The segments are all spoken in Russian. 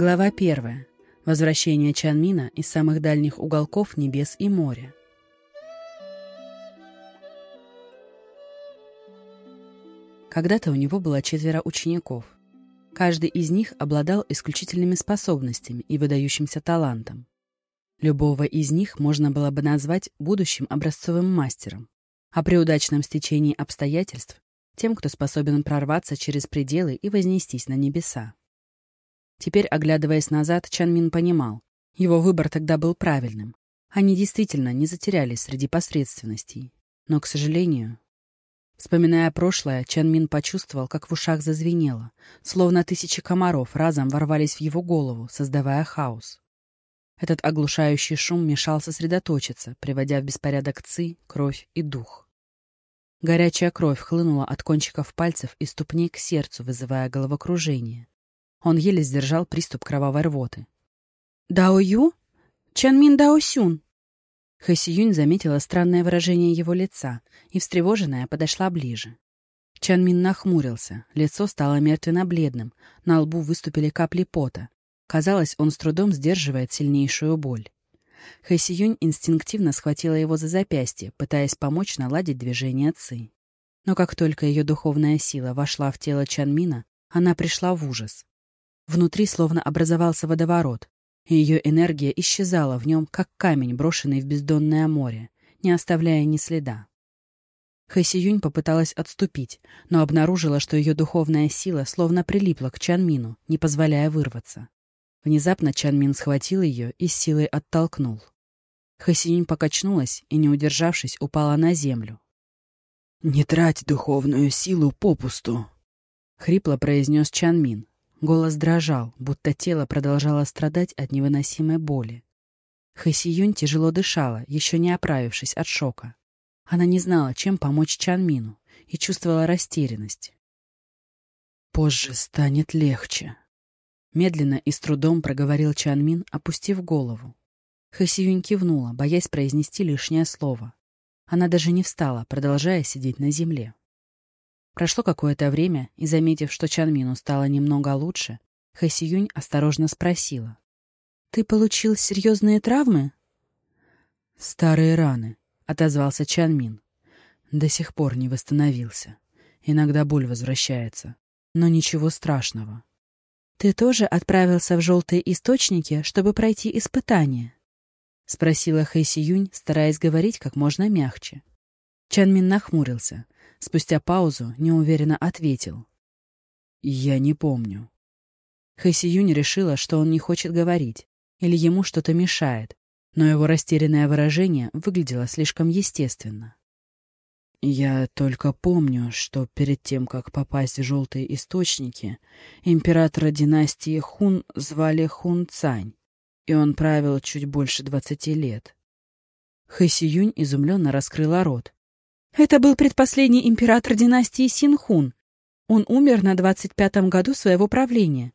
Глава первая. Возвращение Чанмина из самых дальних уголков небес и моря. Когда-то у него было четверо учеников. Каждый из них обладал исключительными способностями и выдающимся талантом. Любого из них можно было бы назвать будущим образцовым мастером, а при удачном стечении обстоятельств — тем, кто способен прорваться через пределы и вознестись на небеса. Теперь, оглядываясь назад, Чан Мин понимал, его выбор тогда был правильным. Они действительно не затерялись среди посредственностей. Но, к сожалению... Вспоминая прошлое, Чан Мин почувствовал, как в ушах зазвенело, словно тысячи комаров разом ворвались в его голову, создавая хаос. Этот оглушающий шум мешал сосредоточиться, приводя в беспорядок ци, кровь и дух. Горячая кровь хлынула от кончиков пальцев и ступней к сердцу, вызывая головокружение. Он еле сдержал приступ кровавой рвоты. «Дао Ю? Чанмин Дао Сюн!» Хэси Юнь заметила странное выражение его лица и, встревоженная, подошла ближе. Чанмин нахмурился, лицо стало мертвенно-бледным, на лбу выступили капли пота. Казалось, он с трудом сдерживает сильнейшую боль. Хэси Юнь инстинктивно схватила его за запястье, пытаясь помочь наладить движение Ци. Но как только ее духовная сила вошла в тело Чанмина, она пришла в ужас. Внутри словно образовался водоворот, и ее энергия исчезала в нем, как камень, брошенный в бездонное море, не оставляя ни следа. Хэсиюнь попыталась отступить, но обнаружила, что ее духовная сила словно прилипла к Чанмину, не позволяя вырваться. Внезапно Чанмин схватил ее и с силой оттолкнул. Хэсиюнь покачнулась и, не удержавшись, упала на землю. «Не трать духовную силу попусту!» — хрипло произнес Чанмин, Голос дрожал, будто тело продолжало страдать от невыносимой боли. Хэсиюнь тяжело дышала, еще не оправившись от шока. Она не знала, чем помочь Чанмину, и чувствовала растерянность. «Позже станет легче», — медленно и с трудом проговорил Чанмин, опустив голову. Хэсиюнь кивнула, боясь произнести лишнее слово. Она даже не встала, продолжая сидеть на земле. Прошло какое-то время, и, заметив, что Чанмину стало немного лучше, Хэсиюнь осторожно спросила. «Ты получил серьезные травмы?» «Старые раны», — отозвался Чанмин. «До сих пор не восстановился. Иногда боль возвращается. Но ничего страшного». «Ты тоже отправился в желтые источники, чтобы пройти испытание?» — спросила Хэйси Юнь, стараясь говорить как можно мягче. Чанмин нахмурился — Спустя паузу неуверенно ответил. «Я не помню». Хэси Юнь решила, что он не хочет говорить, или ему что-то мешает, но его растерянное выражение выглядело слишком естественно. «Я только помню, что перед тем, как попасть в желтые источники, императора династии Хун звали Хун Цань, и он правил чуть больше двадцати лет». Хэси Юнь изумленно раскрыла рот, это был предпоследний император династии Синхун. Он умер на 25-м году своего правления.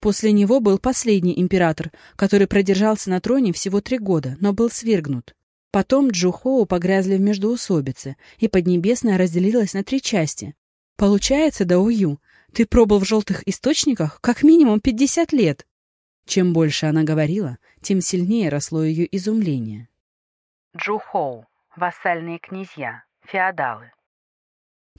После него был последний император, который продержался на троне всего три года, но был свергнут. Потом Джухоу погрязли в междоусобице, и Поднебесная разделилась на три части. Получается, Даую, ты пробыл в желтых источниках как минимум 50 лет. Чем больше она говорила, тем сильнее росло ее изумление. Джухоу. Вассальные князья феодалы.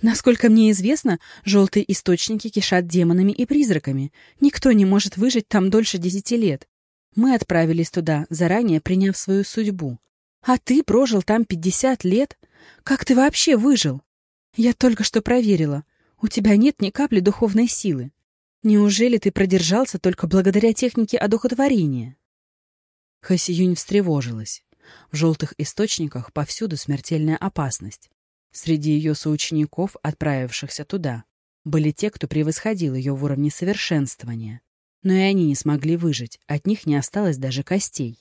Насколько мне известно, желтые источники кишат демонами и призраками. Никто не может выжить там дольше десяти лет. Мы отправились туда, заранее приняв свою судьбу. А ты прожил там пятьдесят лет? Как ты вообще выжил? Я только что проверила. У тебя нет ни капли духовной силы. Неужели ты продержался только благодаря технике одухотворения? Хасиюнь встревожилась. В желтых источниках повсюду смертельная опасность. Среди ее соучеников, отправившихся туда, были те, кто превосходил ее в уровне совершенствования. Но и они не смогли выжить, от них не осталось даже костей.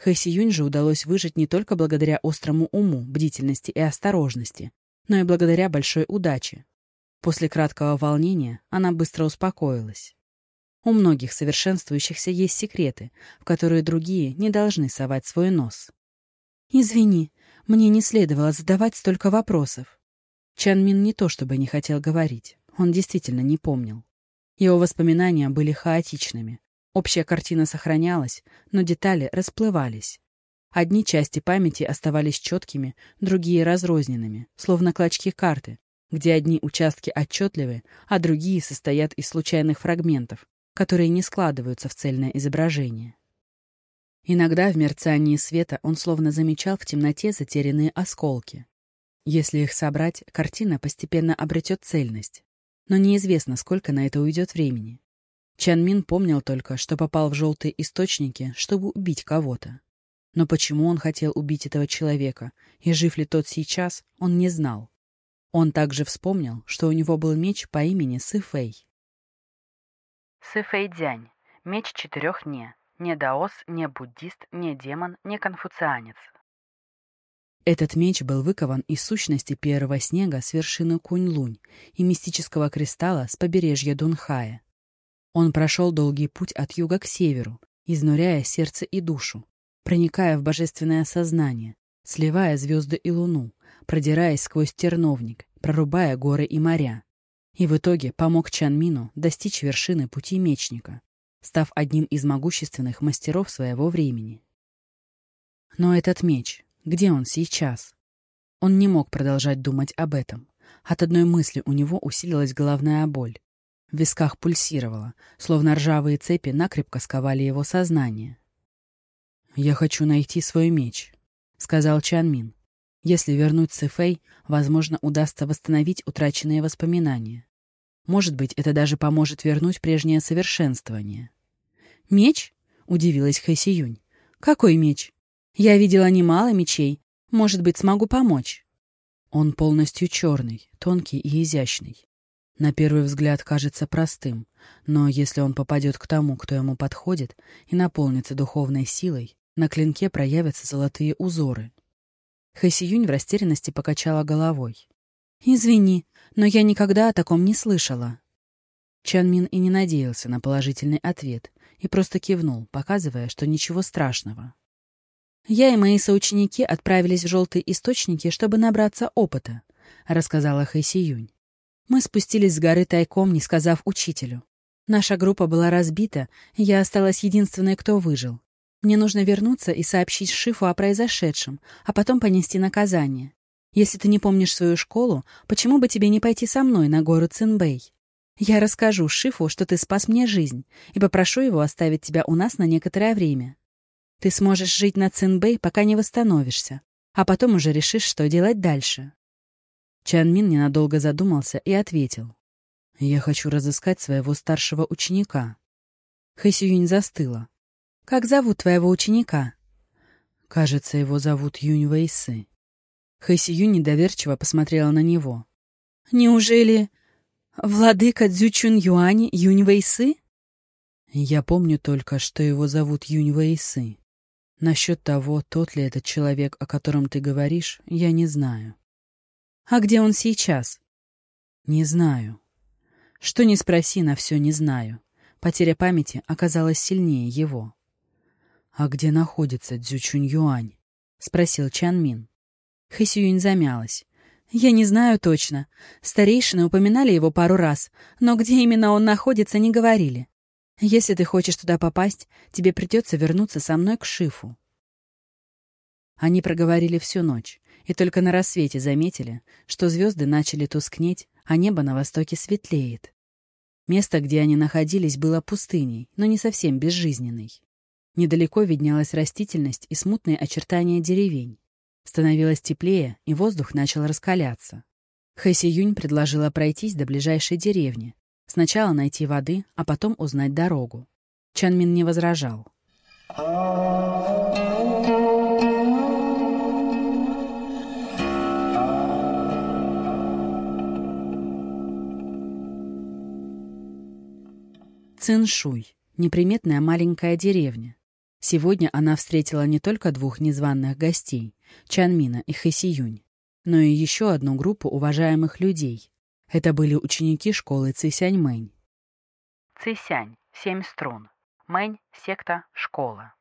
Хэси Юнь же удалось выжить не только благодаря острому уму, бдительности и осторожности, но и благодаря большой удаче. После краткого волнения она быстро успокоилась. У многих совершенствующихся есть секреты, в которые другие не должны совать свой нос. «Извини, мне не следовало задавать столько вопросов. Чан Мин не то чтобы не хотел говорить, он действительно не помнил. Его воспоминания были хаотичными. Общая картина сохранялась, но детали расплывались. Одни части памяти оставались четкими, другие — разрозненными, словно клочки карты, где одни участки отчетливы, а другие состоят из случайных фрагментов, которые не складываются в цельное изображение. Иногда в мерцании света он словно замечал в темноте затерянные осколки. Если их собрать, картина постепенно обретет цельность. Но неизвестно, сколько на это уйдет времени. Чан Мин помнил только, что попал в желтые источники, чтобы убить кого-то. Но почему он хотел убить этого человека, и жив ли тот сейчас, он не знал. Он также вспомнил, что у него был меч по имени Сы Фэй. Сы Фэй Дзянь. Меч четырех «не». Не даос, не буддист, не демон, не конфуцианец. Этот меч был выкован из сущности первого снега с вершины Кунь-Лунь и мистического кристалла с побережья Дунхая. Он прошел долгий путь от юга к северу, изнуряя сердце и душу, проникая в божественное сознание, сливая звезды и луну, продираясь сквозь терновник, прорубая горы и моря. И в итоге помог Чанмину достичь вершины пути мечника, став одним из могущественных мастеров своего времени. Но этот меч, где он сейчас? Он не мог продолжать думать об этом. От одной мысли у него усилилась головная боль. В висках пульсировало, словно ржавые цепи накрепко сковали его сознание. «Я хочу найти свой меч», — сказал Чанмин. «Если вернуть Цифэй, возможно, удастся восстановить утраченные воспоминания. Может быть, это даже поможет вернуть прежнее совершенствование. «Меч?» — удивилась Хэсиюнь. «Какой меч? Я видела немало мечей. Может быть, смогу помочь?» Он полностью черный, тонкий и изящный. На первый взгляд кажется простым, но если он попадет к тому, кто ему подходит, и наполнится духовной силой, на клинке проявятся золотые узоры. Хэсиюнь в растерянности покачала головой. «Извини, но я никогда о таком не слышала». Чанмин и не надеялся на положительный ответ и просто кивнул, показывая, что ничего страшного. «Я и мои соученики отправились в желтые источники, чтобы набраться опыта», — рассказала Хэйсиюнь. «Мы спустились с горы тайком, не сказав учителю. Наша группа была разбита, я осталась единственной, кто выжил. Мне нужно вернуться и сообщить Шифу о произошедшем, а потом понести наказание. Если ты не помнишь свою школу, почему бы тебе не пойти со мной на гору Цинбэй? Я расскажу Шифу, что ты спас мне жизнь, и попрошу его оставить тебя у нас на некоторое время. Ты сможешь жить на Цинбэй, пока не восстановишься, а потом уже решишь, что делать дальше». Чан Мин ненадолго задумался и ответил. «Я хочу разыскать своего старшего ученика». Хэ Сююнь застыла. «Как зовут твоего ученика?» «Кажется, его зовут Юнь Вэйсы». Хэси Юнь недоверчиво посмотрела на него. «Неужели владыка Цзючун Юань Юнь Вэйсы?» «Я помню только, что его зовут Юнь Вэйсы. Насчет того, тот ли этот человек, о котором ты говоришь, я не знаю». «А где он сейчас?» «Не знаю». Что ни спроси, на все не знаю. Потеря памяти оказалась сильнее его. «А где находится Цзючун Юань?» — спросил Чан Мин. Хэсюинь замялась. «Я не знаю точно. Старейшины упоминали его пару раз, но где именно он находится, не говорили. Если ты хочешь туда попасть, тебе придется вернуться со мной к Шифу». Они проговорили всю ночь, и только на рассвете заметили, что звезды начали тускнеть, а небо на востоке светлеет. Место, где они находились, было пустыней, но не совсем безжизненной. Недалеко виднелась растительность и смутные очертания деревень. Становилось теплее, и воздух начал раскаляться. Хэси Юнь предложила пройтись до ближайшей деревни. Сначала найти воды, а потом узнать дорогу. Чанмин не возражал. Циншуй — неприметная маленькая деревня. Сегодня она встретила не только двух незваных гостей, Чанмина и Хэсиюнь, но и еще одну группу уважаемых людей. Это были ученики школы Цисяньмэнь. Цисянь — семь струн. Мэнь — секта, школа.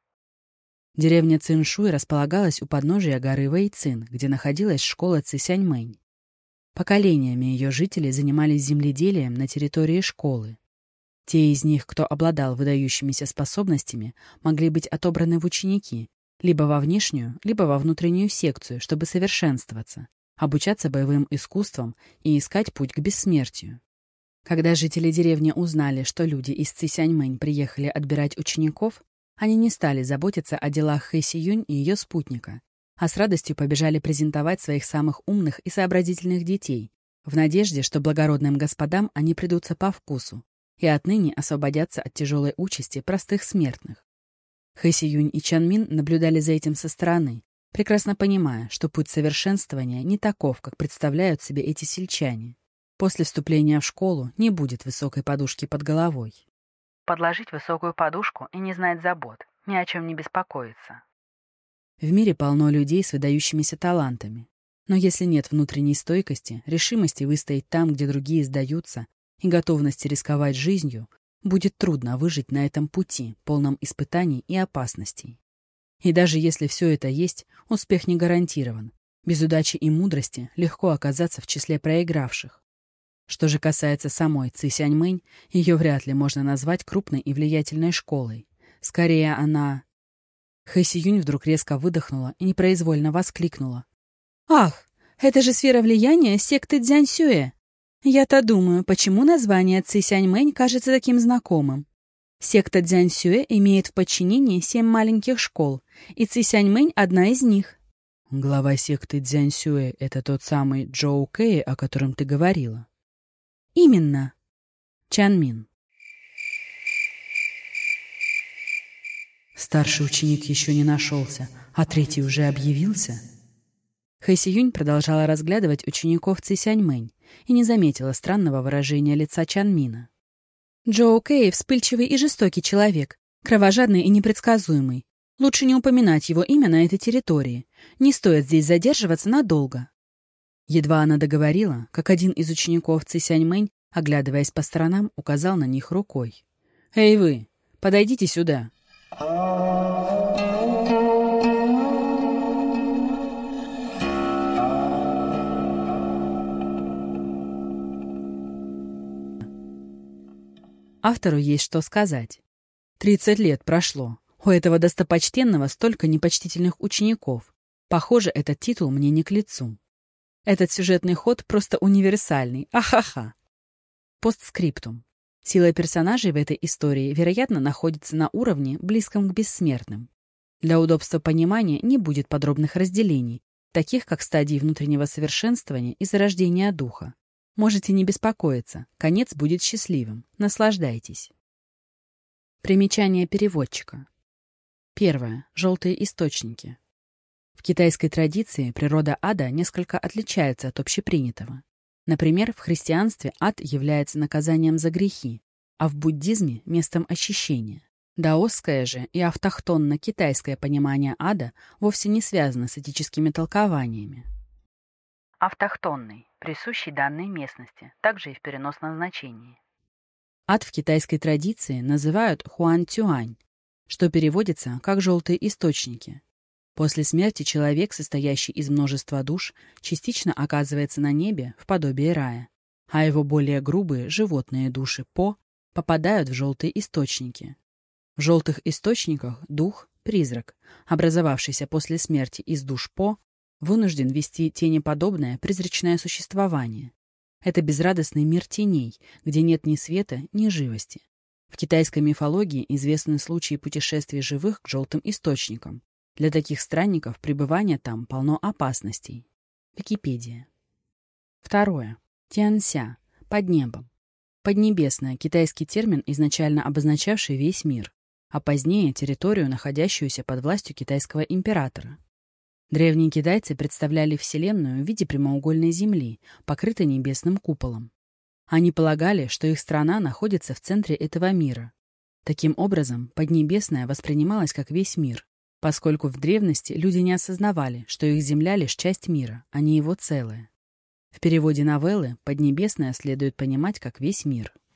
Деревня Циншуй располагалась у подножия горы Вэйцин, где находилась школа Цисяньмэнь. Поколениями ее жители занимались земледелием на территории школы. Те из них, кто обладал выдающимися способностями, могли быть отобраны в ученики, либо во внешнюю, либо во внутреннюю секцию, чтобы совершенствоваться, обучаться боевым искусствам и искать путь к бессмертию. Когда жители деревни узнали, что люди из Цисяньмэнь приехали отбирать учеников, они не стали заботиться о делах Хэ Юнь и ее спутника, а с радостью побежали презентовать своих самых умных и сообразительных детей, в надежде, что благородным господам они придутся по вкусу и отныне освободятся от тяжелой участи простых смертных. Хэ Юнь и Чан Мин наблюдали за этим со стороны, прекрасно понимая, что путь совершенствования не таков, как представляют себе эти сельчане. После вступления в школу не будет высокой подушки под головой. Подложить высокую подушку и не знать забот, ни о чем не беспокоиться. В мире полно людей с выдающимися талантами. Но если нет внутренней стойкости, решимости выстоять там, где другие сдаются, и готовности рисковать жизнью, будет трудно выжить на этом пути, полном испытаний и опасностей. И даже если все это есть, успех не гарантирован. Без удачи и мудрости легко оказаться в числе проигравших. Что же касается самой Ци Сяньмэнь, ее вряд ли можно назвать крупной и влиятельной школой. Скорее, она... Хэ Юнь вдруг резко выдохнула и непроизвольно воскликнула. «Ах, это же сфера влияния секты Дзяньсюэ! Я-то думаю, почему название Ци Сяньмэнь кажется таким знакомым. Секта Дзяньсюэ имеет в подчинении семь маленьких школ, и Ци Сяньмэнь — одна из них». «Глава секты Дзяньсюэ — это тот самый Джоу Кэй, о котором ты говорила?» Именно. Чанмин. Старший ученик еще не нашелся, а третий уже объявился? Хэсиюнь продолжала разглядывать учеников Цисяньмэнь и не заметила странного выражения лица Чанмина. Джоу Кэй — вспыльчивый и жестокий человек, кровожадный и непредсказуемый. Лучше не упоминать его имя на этой территории. Не стоит здесь задерживаться надолго. Едва она договорила, как один из учеников Цисяньмэнь, оглядываясь по сторонам, указал на них рукой. «Эй вы, подойдите сюда!» Автору есть что сказать. Тридцать лет прошло. У этого достопочтенного столько непочтительных учеников. Похоже, этот титул мне не к лицу. Этот сюжетный ход просто универсальный. Ахаха. Постскриптум. Сила персонажей в этой истории, вероятно, находится на уровне, близком к бессмертным. Для удобства понимания не будет подробных разделений, таких как стадии внутреннего совершенствования и зарождения духа. Можете не беспокоиться, конец будет счастливым. Наслаждайтесь. Примечание переводчика. Первое. Желтые источники. В китайской традиции природа ада несколько отличается от общепринятого. Например, в христианстве ад является наказанием за грехи, а в буддизме — местом очищения. Даосское же и автохтонно-китайское понимание ада вовсе не связано с этическими толкованиями. Автохтонный, присущий данной местности, также и в переносном значении. Ад в китайской традиции называют хуан-тюань, что переводится как «желтые источники», После смерти человек, состоящий из множества душ, частично оказывается на небе в подобии рая, а его более грубые животные души По попадают в желтые источники. В желтых источниках дух, призрак, образовавшийся после смерти из душ По, вынужден вести тенеподобное призрачное существование. Это безрадостный мир теней, где нет ни света, ни живости. В китайской мифологии известны случаи путешествий живых к желтым источникам, для таких странников пребывание там полно опасностей. Википедия. Второе. Тянся. Под небом. Поднебесное – китайский термин, изначально обозначавший весь мир, а позднее – территорию, находящуюся под властью китайского императора. Древние китайцы представляли Вселенную в виде прямоугольной земли, покрытой небесным куполом. Они полагали, что их страна находится в центре этого мира. Таким образом, Поднебесное воспринималось как весь мир, поскольку в древности люди не осознавали, что их Земля лишь часть мира, а не его целое. В переводе новеллы «Поднебесное» следует понимать как весь мир –